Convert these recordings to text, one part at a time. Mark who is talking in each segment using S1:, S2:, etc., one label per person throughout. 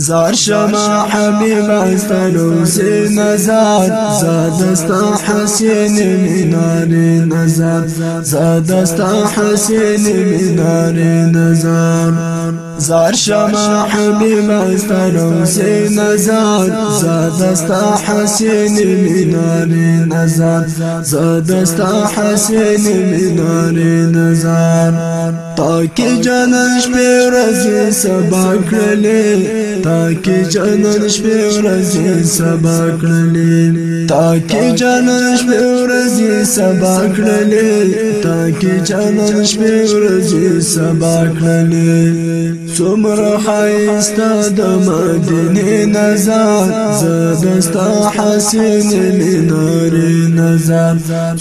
S1: زار شما حبیب استلو زاد استا حسین مینار نزار زاد استا حسین مینار نزار زار شما حبیب استرم سی نزاد زادستا حسین منار نزاد زادستا حسین منار نزاد. تاکی جانش پی رزی سبا کرلی تاکی جانش پی رزی سبا کرلی تاکی جانش پی رزی سبا کرلی تاکی جانش پی رزی سبا کرلی څومره خایسته د مدینه نظر زدستا حسین مینار نظر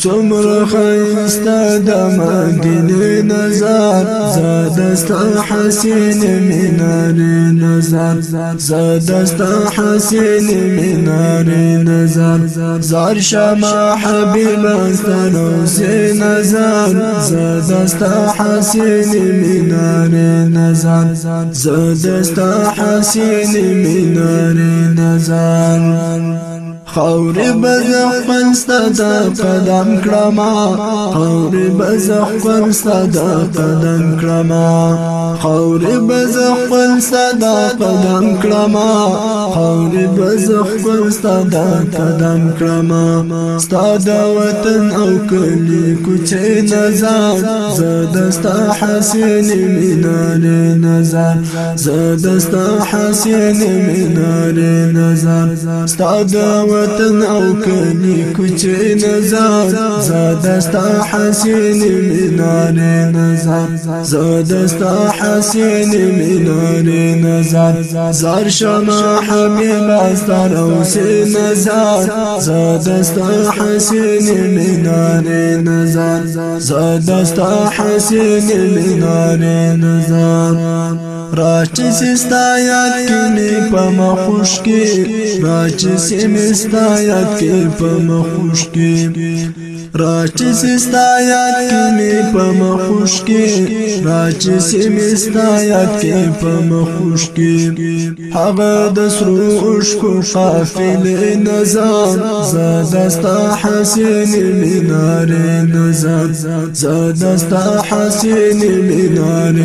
S1: څومره خایسته د مدینه نظر زدستا حسین مینار نظر زدستا حسین منار نظر زار شما حبیب استنو سی نظر زدستا حسین منار نظر زدستا حسین منار نظر خوري بزخ پنستا قدم کرما خوري بزخ پنستا قدم کرما خوري بزخ پنستا قدم کرما خوري بزخ پنستا قدم کرما ستاد وطن أو کلی کوچه نظر زدستا حسین منار نظر زدستا حسین منار نظر ستاد وطن وطن أو کلی کوچه نظر زادستا حسین مینار نظر زادستا حسین مینار نظر زار شما حبیب استر أو سی نظر زادستا حسین مینار نظر زادستا حسین مینار نظر راچی سستا یاد کینی په مخوش کې راځي سمستایت کې په مخوش کې راچی سستا یاد کینی پا مخوش کی راچی سمستا یاد کی پا مخوش کی حق دسرو اشکو قافل نظر زادستا حسین منار نظر زادستا حسین منار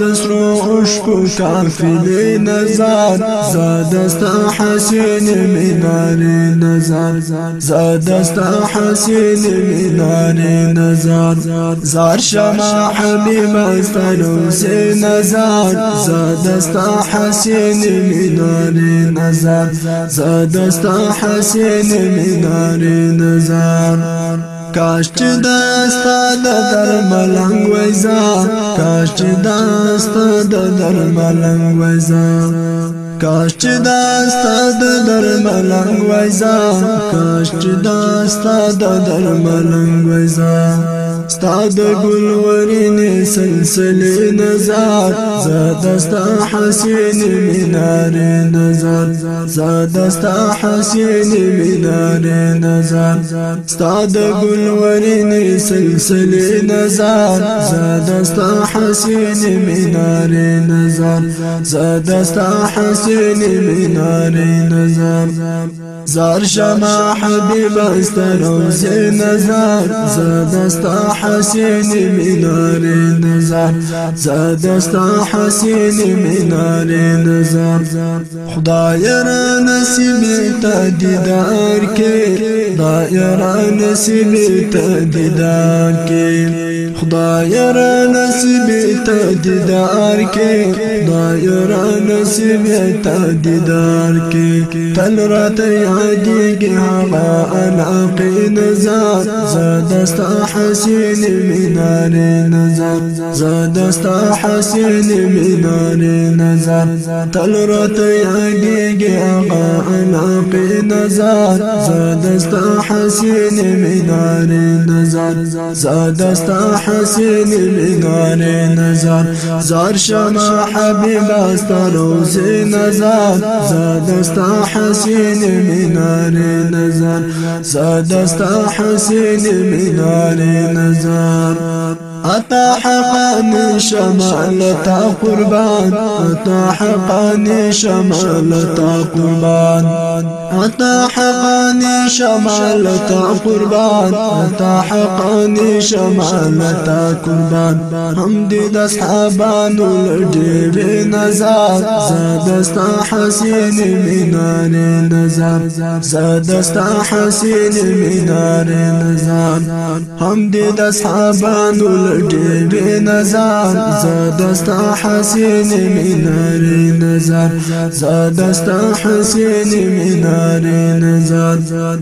S1: د سرو عشق کافل نظر زاد است حسین منار نظر زاد است حسین منار نظر زار شما حبیب است روز نظر زاد است حسین منار نظر زاد است حسین منار نظر کاش چې داستا د درملنګ وایزا کاش چې داستا د درملنګ وایزا کاش چې داستا د درملنګ وایزا کاش چې داستا د درملنګ وایزا استاد ګل ورین سلسله نظر زاد است حسین منار نظر زاد است حسین منار نظر۔ استاد ګل ورین سلسله نظر زاد است حسین منار نظر۔ زاد است حسین منار نظر۔ زار شما حبيب استروز نظر زاد استا حسين منار نظر زاد استا حسين منار نظر. خدای را نصیب تدیدار کې خدای را نصیب تدیدار کې خدای را نصیب تدیدار کې خدای را نصیب تدیدار کې تل راته عديق هغا العقي نزار زاد استا حسين منار نزار زاد استا حسين منار نزار تلرت عديق هغا العقي نزار زاد استا حسين منار نزار زاد استا حسين منار نزار زار شما حبيب استا روزي نزار زاد استا حسين نظر است حسین منار نظر. اتا حقاني شمالتا قربان اتا حقاني شمالتا قربان. اتا حقاني شمالتا قربان اتا حقاني شمالتا قربان. هم دي د اصحابانو لډېر نظر زادستا حسين مینار نظر. زادستا حسين مینار نظر. هم دي د اصحابانو ډېر نظر زادستا حسین مینار نظر زادستا حسین مینار نظر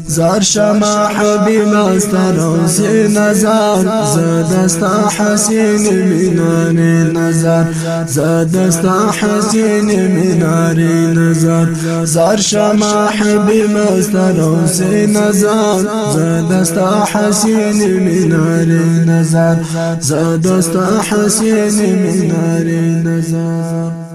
S1: زار شما حبیب استروس نظر زادستا حسین مینار نظر زادستا حسین مینار نظر زار شما حبیب استروس نظر زادستا حسین مینار نظر زادست حسين من نار نزار